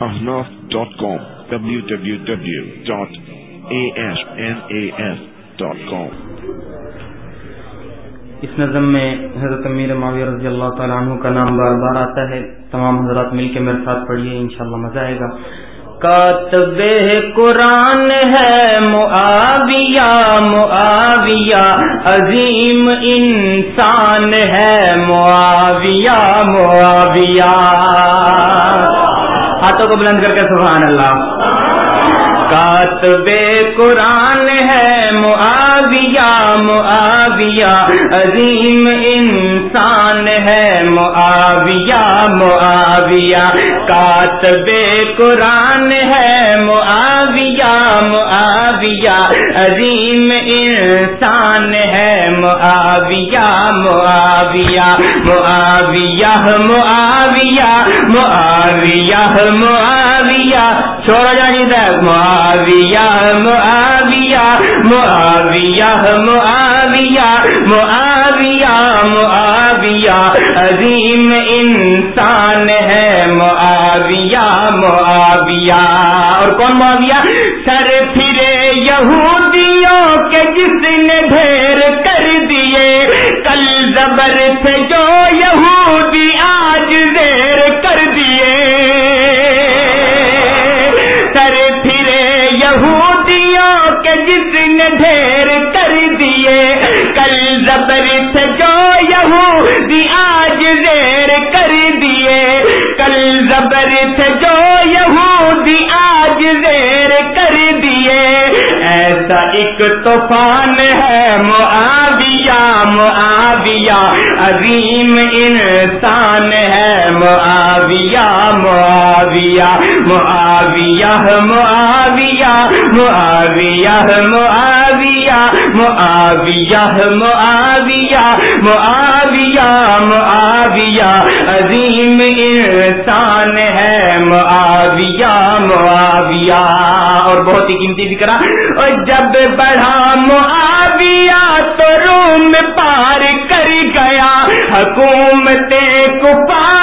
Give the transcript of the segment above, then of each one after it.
ahnaf.com www.asnaf.com اس نظم میں حضرت امیر معاویہ رضی اللہ تعالیٰ عنہ کا نام بار بار آتا ہے۔ تمام حضرات مل کے میرے ساتھ پڑھیے، انشاءاللہ مزہ آئے گا۔ کاتب قرآن ہے معاویہ معاویہ عظیم انسان ہے، معاویہ معاویہ۔ ہاتھوں کو بلند کر کے سبحان اللہ۔ کاتب قرآن ہے معاویہ معاویہ عظیم انسان ہے، معاویہ معاویہ۔ کاتب قرآن ہے معاویہ معاویہ عظیم انسان معاویہ معاویہ معاویہ معاویہ معاویہ معاویہ۔ چھوڑا جانی جی تک معاویہ معاویہ معاویہ معاویہ معاویہ معاویہ۔ عظیم انسان ہے معاویہ معاویہ۔ اور کون معاویہ؟ سر پھرے یہودیوں کے جس نے ڈھیر کر زبر سے جو یہودی آج دیر کر دیے۔ سر پھرے یہودیوں کے جس نے ڈھیر کر دیے۔ کل زبر سے جو یہودی آج دیر کر دیے۔ کل زبر سے جو یہودی آج دیر کر دیے۔ ایسا ایک طوفان ہے معاویہ۔ معاویہ عظیم انسان ہے معاویہ معاویہ معاویہ معاویہ معاویہ معاویہ معاویہ معاویہ معاویہ معاویہ، عظیم انسان ہے، معاویہ معاویہ۔ اور بہت ہی قیمتی ذکر۔ اور جب بڑھا معاویہ تو روم پار کر گیا حکومت کپار کی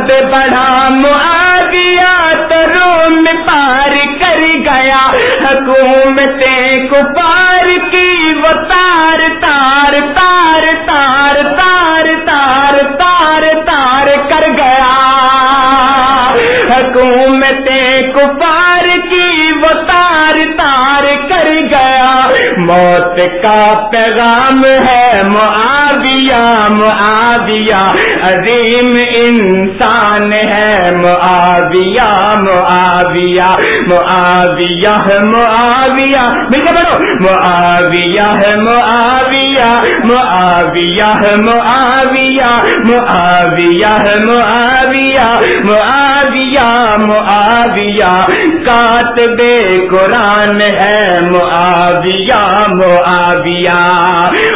اور جب بڑھا معاویہ تو روم پار کر گیا حکومت کپار کی، وہ تار تار تار تار تار تار تار تار کر گیا۔ حکومت کپار کی، وہ تار تار کر گیا۔ موت کا پیغام ہے معاویہ معاویہ عظیم انسان ہے معاویہ معاویہ معاویہ معاویہ۔ مل کے بڑھو معاویہ معاویہ معاویہ معاویہ معاویہ معاویہ معاویہ معاویہ۔ کاتب قرآن ہے معاویہ معاویہ۔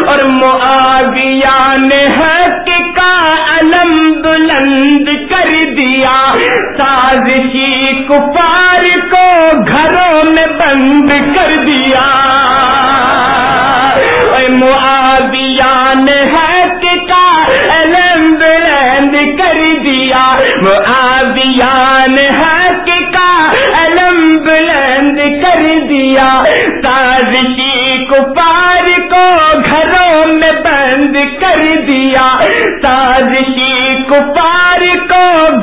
اور معاویہ نے حق سازشی کفار کو گھروں میں بند کر دیا۔ اور معاویہ نے حق کا علم بلند کر دیا۔ معاویہ نے حق کا علم بلند کر دیا۔ سازشی کفار کو گھروں میں بند کر دیا۔ سازشی کفار کو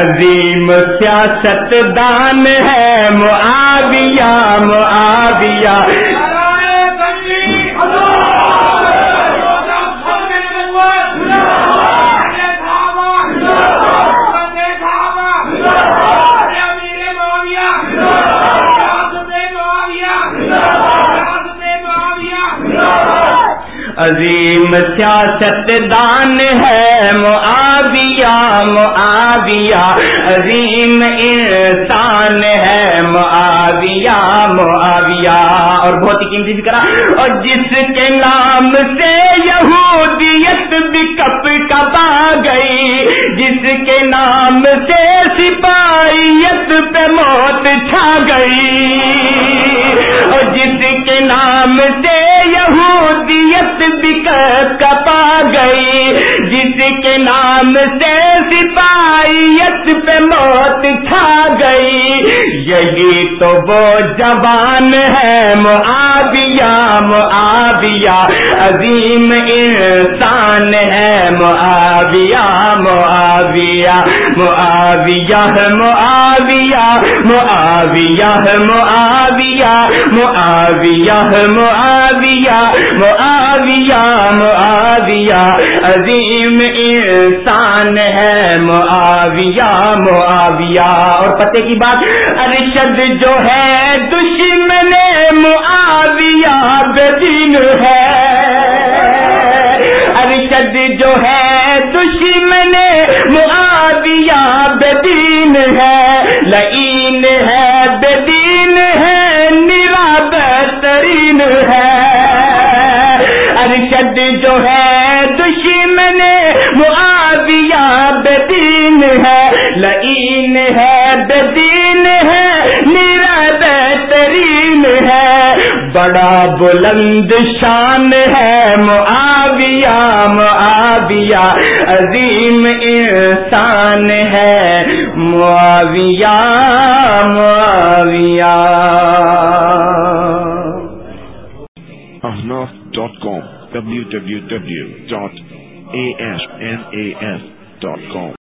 عظیم سیاست دان ہے معاویہ معاویہ۔ عظیم سیاست دان ہے معاویہ معاویہ، عظیم انسان ہے معاویہ معاویہ۔ اور بہت ہی قیمتی ذکر اور جس کے نام سے یہودیت بھی کپ کپا گئی، جس کے نام سے سپاہیت پہ موت چھا گئی۔ سپاہیت پہ موت کھا گئی۔ یہی تو وہ جوان ہے، معاویہ معاویہ۔ عظیم انسان ہے، معاویہ معاویہ۔ معاویہ معاویہ۔ معاویہ معاویہ۔ معاویہ معاویہ۔ معاویہ معاویہ۔ عظیم انسان ہے معاویہ معاویہ۔ اور پتے کی بات ارشد جو ہے، دشمن معاویہ بدین ہے۔ ارشد جو ہے، دشمن معاویہ بدین ہے۔ لئین ہے، بدین ہے، نیرا بہترین ہے۔ ارشد جو ہے، دشمن معاویہ بدین ہے، لئین ہے بدین ہے، میرا بہترین ہے۔ بڑا بلند شان ہے، معاویہ معاویہ، عظیم انسان ہے۔ Muawiya Muawiya. Dot com W W W dot A S N A S dot com.